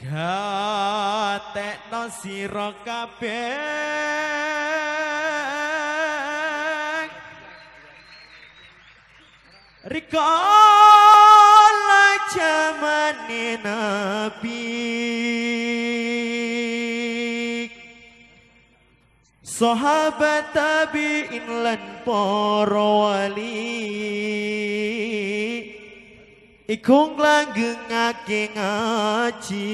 gatekno sira kabeh. Rikala jamane nabi. Sahabat tabi'in lan para wali Iku nglanggengake ngaji.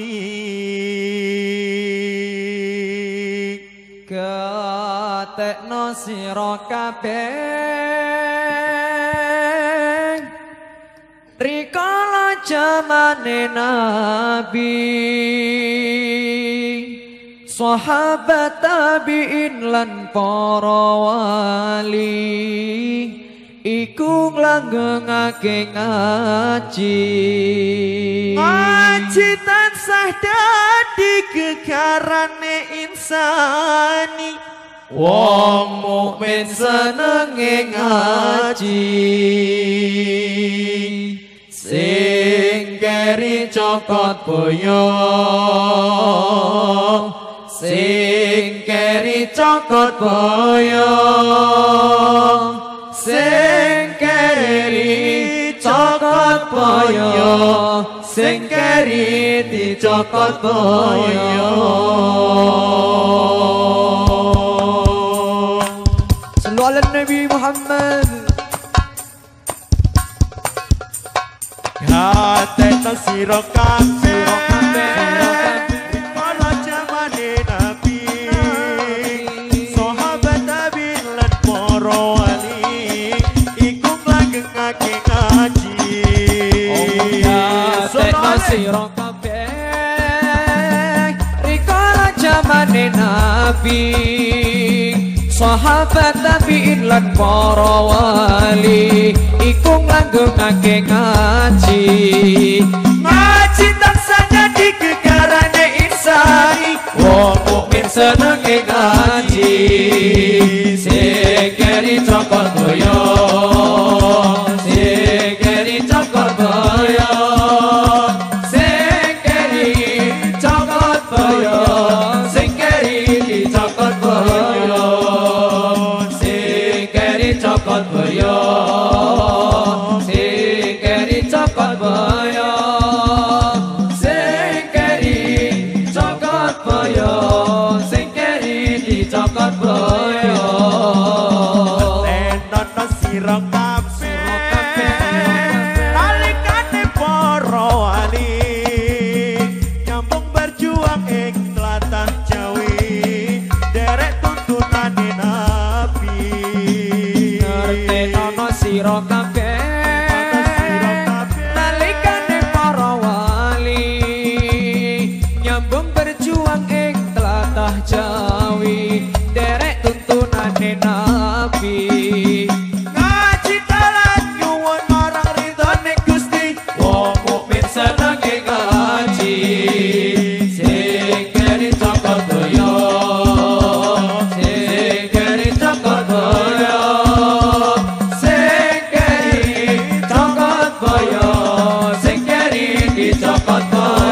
Ketekno sira kabeh. Rikala jamane nabi. Sahabat tabi'in lan para wali iku nglanggengake ngaji. Ngaji tansah dadi gegarane insani. Wong mukmin senenge ngaji. Sing keri cokot boyo. Sing keri cokot boyo cokot boyo sing keri dicokot boyo. Sallu ala Nabi Muhammad. Gatek sira kabeh sira kabeh. Rikala jamane nabi sahabat tabi'in lan para wali iku nglanggengake ngaji. Ngaji tansah dadi gegarane insani wong mukmin senenge ngaji. Sing keri cokot boyo sing keri cokot boyo cokot jawi derek tuntunane nabi. Ngaji dalan nyuwun marang ridane gusti. Wong mukmin senenge ngaji Oh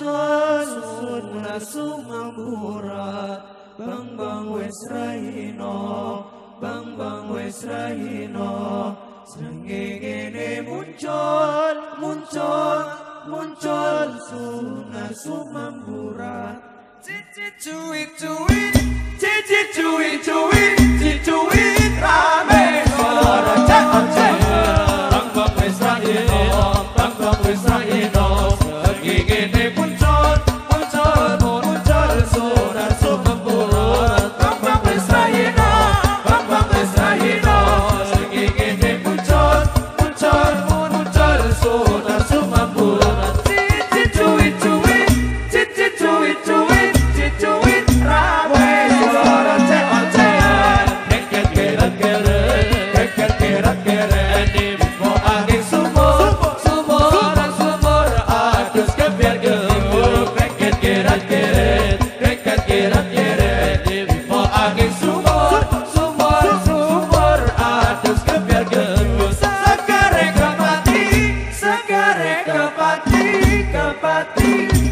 muncul Sunna sumambura Bang bang wes rahino. Bang bang muncul, muncul, muncul. Sunna sumambura Cicit cuit cuit Cicit cuit cuit Cicit cuit rame Thank you.